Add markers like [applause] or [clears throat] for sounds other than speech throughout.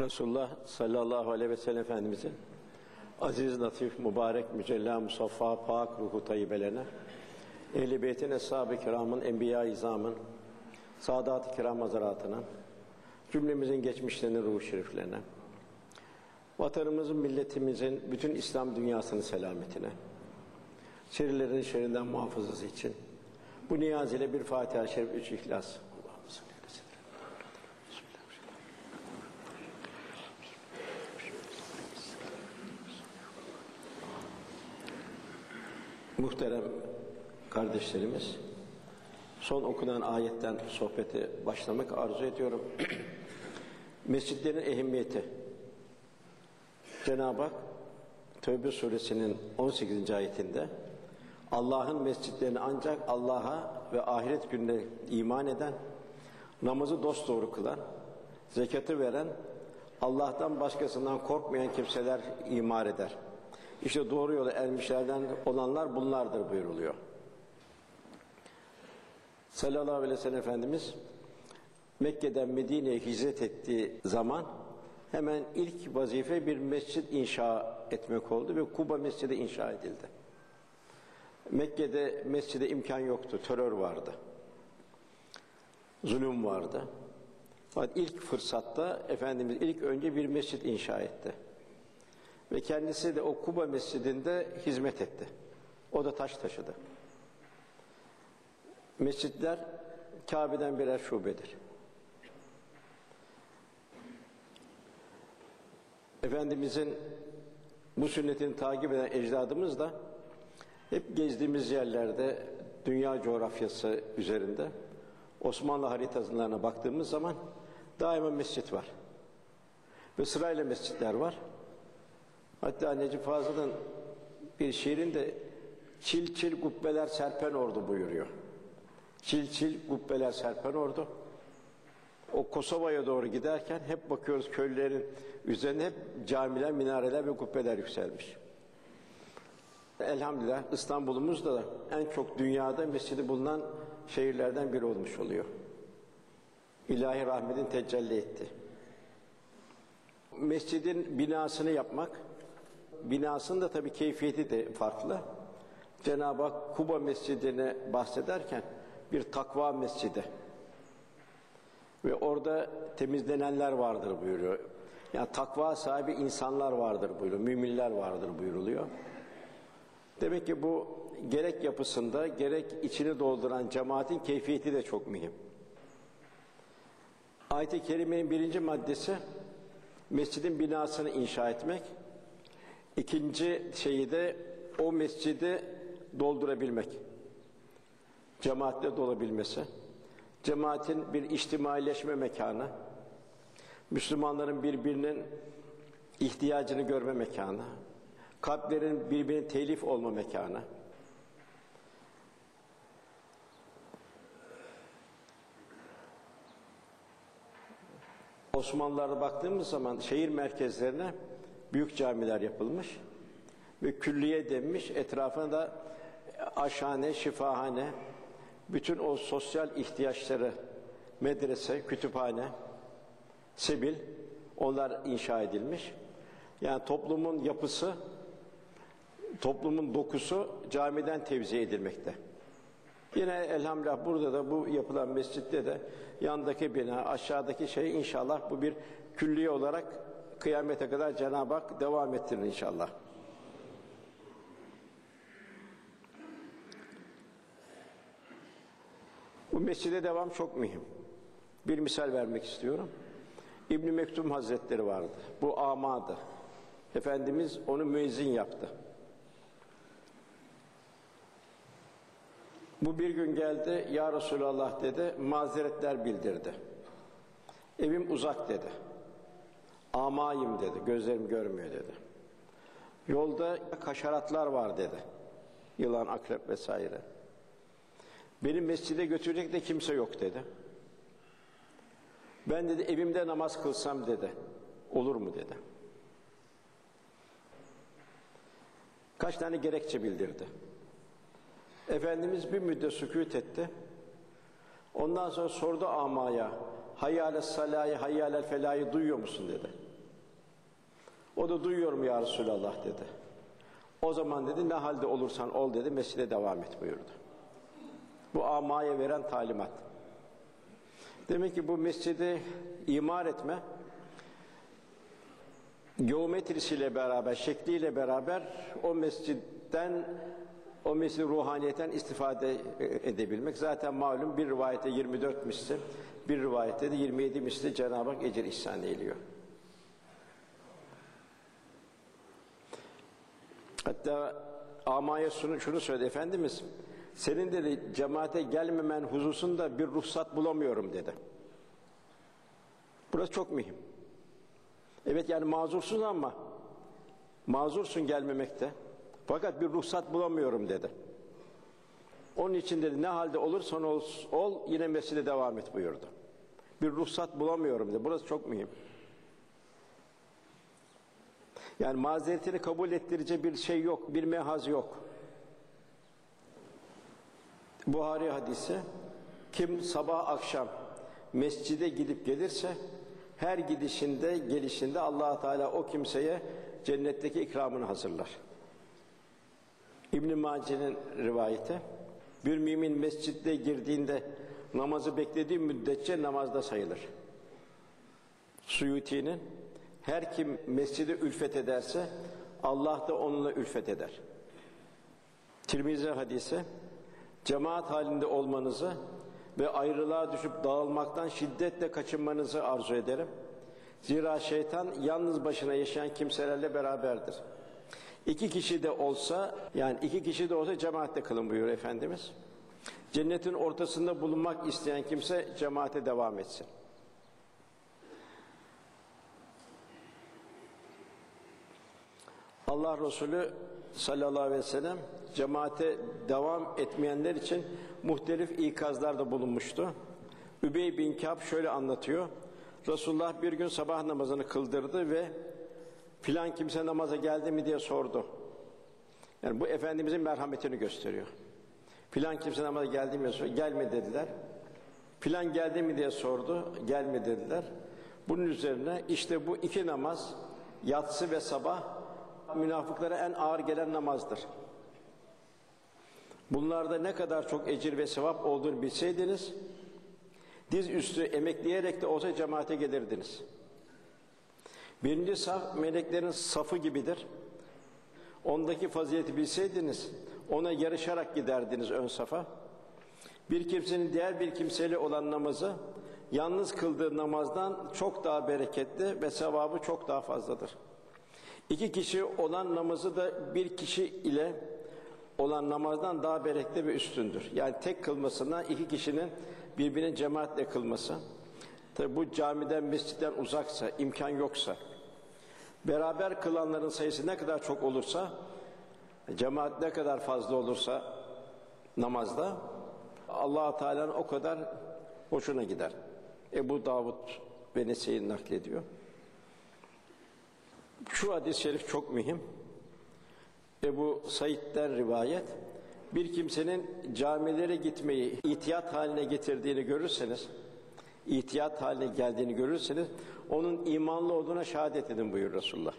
Resulullah sallallahu aleyhi ve sellem Efendimizin aziz, latif, mübarek, mücella, musaffa, pak ruhu tayyibelerine, ehl-i beytin, eshab-ı kiramın, enbiya-i izamın, saadat-ı kiram hazaratına, cümlemizin geçmişlerinin ruhu şeriflerine, vatanımızın, milletimizin, bütün İslam dünyasının selametine, şerlerin şerrinden muhafazası için, bu niyaz ile bir Fatiha-i Şerif, üç İhlas. Allah'ım salli aleyhi ve sellem. Muhterem kardeşlerimiz, son okunan ayetten sohbeti başlamak arzu ediyorum. [clears throat] Mescitlerin ehemmiyeti. Cenab-ı Hak Tövbe suresinin 18. ayetinde Allah'ın mescitlerini ancak Allah'a ve ahiret gününe iman eden, namazı dosdoğru kılan, zekatı veren, Allah'tan başkasından korkmayan kimseler imar eder. İşte doğru yola ermişlerden olanlar bunlardır buyuruluyor. Sallallahu aleyhi ve sellem Efendimiz Mekke'den Medine'ye hicret ettiği zaman hemen ilk vazife bir mescit inşa etmek oldu ve Kuba Mescidi inşa edildi. Mekke'de mescide imkan yoktu, terör vardı. Zulüm vardı. Fakat ilk fırsatta Efendimiz ilk önce bir mescit inşa etti. Ve kendisi de o Kuba Mescidinde hizmet etti. O da taş taşıdı. Mescitler Kabe'den birer şubedir. Efendimizin bu sünnetini takip eden ecdadımız da hep gezdiğimiz yerlerde dünya coğrafyası üzerinde Osmanlı haritalarına baktığımız zaman daima mescit var. Ve sırayla mescitler var. Hatta Necip Fazıl'ın bir şiirinde çil çil kubbeler serpen ordu buyuruyor. Çil çil kubbeler serpen ordu. O Kosova'ya doğru giderken hep bakıyoruz köylerin üzerine hep camiler, minareler ve kubbeler yükselmiş. Elhamdülillah İstanbul'umuz da en çok dünyada mescidi bulunan şehirlerden biri olmuş oluyor. İlahi rahmetin tecelli etti. Mescidin binasını yapmak, binasının da tabii keyfiyeti de farklı. Cenab-ı Hak Kuba Mescidi'ne bahsederken bir takva mescidi ve orada temizlenenler vardır buyuruyor. Yani takva sahibi insanlar vardır buyuruyor, müminler vardır buyuruluyor. Demek ki bu gerek yapısında gerek içini dolduran cemaatin keyfiyeti de çok mühim. Ayet-i Kerime'nin birinci maddesi mescidin binasını inşa etmek. İkinci şeyi de o mescidi doldurabilmek. Cemaatle dolabilmesi. Cemaatin bir içtimaileşme mekanı. Müslümanların birbirinin ihtiyacını görme mekanı. Kalplerin birbirine telif olma mekanı. Osmanlılara baktığımız zaman şehir merkezlerine büyük camiler yapılmış ve külliye denmiş. Etrafına da aşhane, şifahane, bütün o sosyal ihtiyaçları, medrese, kütüphane, sebil, onlar inşa edilmiş. Yani toplumun yapısı, toplumun dokusu camiden tevzi edilmekte. Yine elhamdülillah burada da bu yapılan mescitte de yandaki bina, aşağıdaki şey inşallah bu bir külliye olarak kıyamete kadar Cenab-ı Hak devam ettirir inşallah. Bu mescide devam çok mühim. Bir misal vermek istiyorum. İbn Mektum Hazretleri vardı. Bu amadı. Efendimiz onu müezzin yaptı. Bu bir gün geldi, Ya Resulallah dedi, mazeretler bildirdi. Evim uzak dedi. Amayım dedi, gözlerim görmüyor dedi. Yolda kaşaratlar var dedi. Yılan, akrep vesaire. Benim mescide götürecek de kimse yok dedi. Ben dedi evimde namaz kılsam dedi. Olur mu dedi. Kaç tane gerekçe bildirdi. Efendimiz bir müddet sükût etti. Ondan sonra sordu amaya, hayyâle salâyı, hayyâle felâyı duyuyor musun dedi. O da duyuyorum ya Resulallah dedi. O zaman dedi ne halde olursan ol dedi mescide devam et buyurdu. Bu amaya veren talimat. Demek ki bu mescidi imar etme geometrisiyle beraber, şekliyle beraber o mescitten o mescid ruhaniyetten istifade edebilmek. Zaten malum bir rivayette 24 misli, bir rivayette de 27 misli Cenab-ı Hak ecir ihsan ediyor. Hatta amaya şunu, şunu söyledi Efendimiz, senin dedi cemaate gelmemen hususunda bir ruhsat bulamıyorum dedi. Burası çok mühim. Evet yani mazursun ama mazursun gelmemekte. Fakat bir ruhsat bulamıyorum dedi. Onun için dedi ne halde olursan ol, ol yine mescide devam et buyurdu. Bir ruhsat bulamıyorum dedi. Burası çok mühim. Yani mazeretini kabul ettirici bir şey yok, bir mehaz yok. Buhari hadisi kim sabah akşam mescide gidip gelirse her gidişinde gelişinde allah Teala o kimseye cennetteki ikramını hazırlar. İbn-i Mace'nin rivayeti bir mümin mescitte girdiğinde namazı beklediği müddetçe namazda sayılır. Suyuti'nin her kim mescide ülfet ederse Allah da onunla ülfet eder. Tirmizi hadisi cemaat halinde olmanızı ve ayrılığa düşüp dağılmaktan şiddetle kaçınmanızı arzu ederim. Zira şeytan yalnız başına yaşayan kimselerle beraberdir. İki kişi de olsa, yani iki kişi de olsa cemaatte kılın buyuruyor Efendimiz. Cennetin ortasında bulunmak isteyen kimse cemaate devam etsin. Allah Resulü sallallahu aleyhi ve sellem cemaate devam etmeyenler için muhtelif ikazlarda bulunmuştu. Übey bin Kâb şöyle anlatıyor. Resulullah bir gün sabah namazını kıldırdı ve filan kimse namaza geldi mi diye sordu. Yani bu Efendimizin merhametini gösteriyor. Filan kimse namaza geldi mi diye. Gelme dediler. Filan geldi mi diye sordu. Gelme dediler. Bunun üzerine işte bu iki namaz yatsı ve sabah münafıklara en ağır gelen namazdır. Bunlarda ne kadar çok ecir ve sevap olduğunu bilseydiniz, diz üstü emekleyerek de olsa cemaate gelirdiniz. Birinci saf meleklerin safı gibidir. Ondaki fazileti bilseydiniz, ona yarışarak giderdiniz ön safa. Bir kimsenin diğer bir kimseyle olan namazı, yalnız kıldığı namazdan çok daha bereketli ve sevabı çok daha fazladır. İki kişi olan namazı da bir kişi ile olan namazdan daha bereketli ve üstündür. Yani tek kılmasından iki kişinin birbirine cemaatle kılması. Tabi bu camiden, mescitten uzaksa, imkan yoksa, beraber kılanların sayısı ne kadar çok olursa, cemaat ne kadar fazla olursa namazda, allah Teala'nın o kadar hoşuna gider. Ebu Davud ve Nese'yi naklediyor. Şu hadis-i şerif çok mühim. Ebu Said'den rivayet. Bir kimsenin camilere gitmeyi ihtiyat haline getirdiğini görürseniz, ihtiyat haline geldiğini görürseniz, onun imanlı olduğuna şehadet edin buyur Resulullah.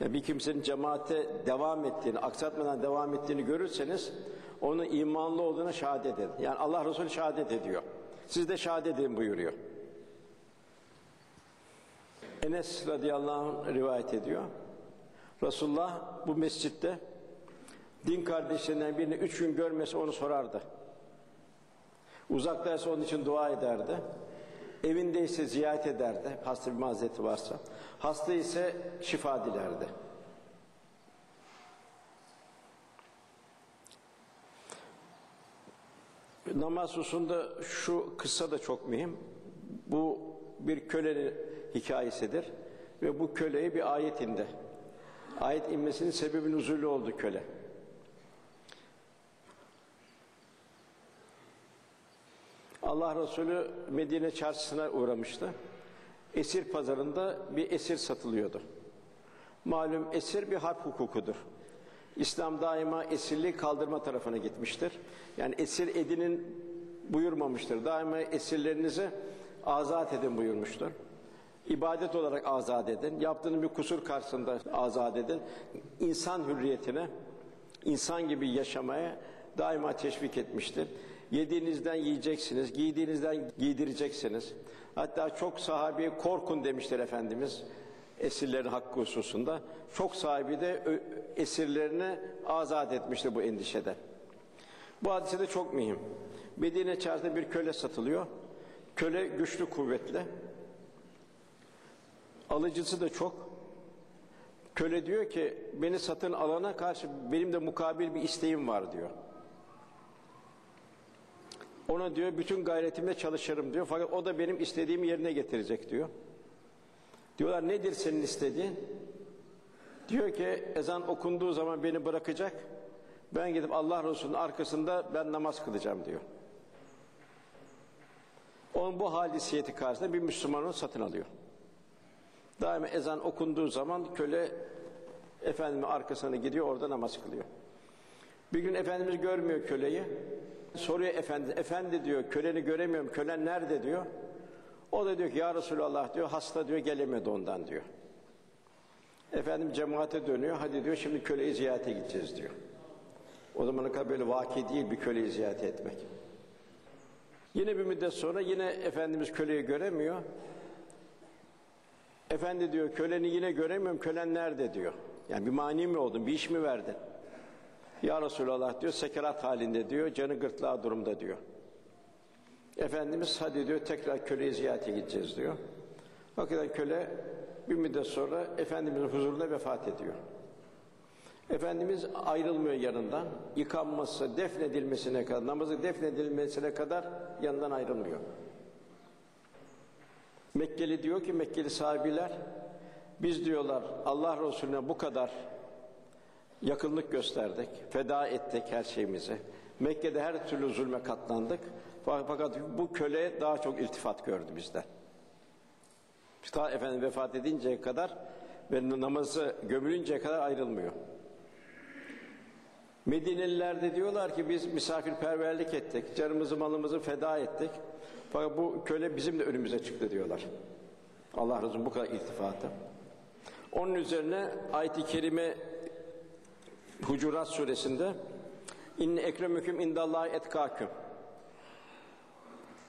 Yani bir kimsenin cemaate devam ettiğini, aksatmadan devam ettiğini görürseniz, onun imanlı olduğuna şehadet edin. Yani Allah Resulü şehadet ediyor. Siz de şehadet edin buyuruyor. Enes radıyallahu anh rivayet ediyor. Resulullah bu mescitte din kardeşlerinden birini üç gün görmesi onu sorardı. Uzaktaysa onun için dua ederdi. Evindeyse ziyaret ederdi. Hasta bir maziyeti varsa. Hasta ise şifa dilerdi. Namaz hususunda şu kıssa da çok mühim. Bu bir kölenin hikayesidir. Ve bu köleye bir ayet indi. Ayet inmesinin sebebi nuzulü oldu köle. Allah Resulü Medine çarşısına uğramıştı. Esir pazarında bir esir satılıyordu. Malum esir bir harp hukukudur. İslam daima esirliği kaldırma tarafına gitmiştir. Yani esir edinin buyurmamıştır. Daima esirlerinizi azat edin buyurmuştur. ibadet olarak azat edin. Yaptığınız bir kusur karşısında azat edin. İnsan hürriyetine, insan gibi yaşamaya daima teşvik etmiştir. Yediğinizden yiyeceksiniz, giydiğinizden giydireceksiniz. Hatta çok sahabi korkun demiştir Efendimiz esirlerin hakkı hususunda. Çok sahibi de esirlerini azat etmiştir bu endişede. Bu hadise de çok mühim. Medine çarşısında bir köle satılıyor. Köle güçlü kuvvetli. Alıcısı da çok. Köle diyor ki beni satın alana karşı benim de mukabil bir isteğim var diyor. Ona diyor bütün gayretimle çalışırım diyor. Fakat o da benim istediğimi yerine getirecek diyor. Diyorlar nedir senin istediğin? Diyor ki ezan okunduğu zaman beni bırakacak. Ben gidip Allah Resulü'nün arkasında ben namaz kılacağım diyor. Onun bu hadisiyeti karşısında bir Müslüman onu satın alıyor. Daima ezan okunduğu zaman köle Efendimiz'in arkasına gidiyor orada namaz kılıyor. Bir gün Efendimiz görmüyor köleyi. Soruyor efendi, efendi diyor köleni göremiyorum, kölen nerede diyor. O da diyor ki ya Resulallah diyor hasta diyor gelemedi ondan diyor. Efendim cemaate dönüyor. Hadi diyor şimdi köleyi ziyarete gideceğiz diyor. O zamana kadar böyle vaki değil bir köleyi ziyaret etmek. Yine bir müddet sonra yine Efendimiz köleyi göremiyor. Efendi diyor köleni yine göremiyorum. Kölen nerede diyor. Yani bir mani mi oldun? Bir iş mi verdin? Ya Resulallah diyor sekerat halinde diyor. Canı gırtlağı durumda diyor. Efendimiz hadi diyor tekrar köleyi ziyarete gideceğiz diyor. Hakikaten köle bir müddet sonra Efendimizin huzurunda vefat ediyor. Efendimiz ayrılmıyor yanından. Yıkanması, defnedilmesine kadar, namazı defnedilmesine kadar yanından ayrılmıyor. Mekkeli diyor ki Mekkeli sahabiler biz diyorlar Allah Resulüne bu kadar yakınlık gösterdik, feda ettik her şeyimizi. Mekke'de her türlü zulme katlandık. Fakat bu köle daha çok iltifat gördü bizden. Ta efendim vefat edinceye kadar ve namazı gömülünceye kadar ayrılmıyor. Medineliler de diyorlar ki biz misafirperverlik ettik, canımızı malımızı feda ettik. Fakat bu köle bizim de önümüze çıktı diyorlar. Allah razı bu kadar iltifatı. Onun üzerine ayet-i kerime Hucurat suresinde İnne ekremüküm indallahi etkâküm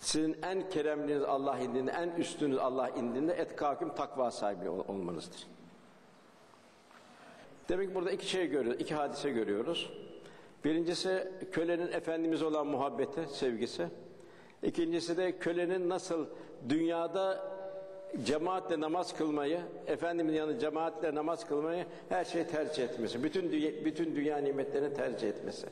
sizin en keremliniz Allah indinde, en üstünüz Allah indinde etkâküm takva sahibi ol- olmanızdır. Demek ki burada iki şey görüyoruz, iki hadise görüyoruz. Birincisi kölenin Efendimiz olan muhabbeti, sevgisi. İkincisi de kölenin nasıl dünyada cemaatle namaz kılmayı, Efendimizin yanında cemaatle namaz kılmayı her şeyi tercih etmesi. Bütün dünya, bütün dünya nimetlerini tercih etmesi.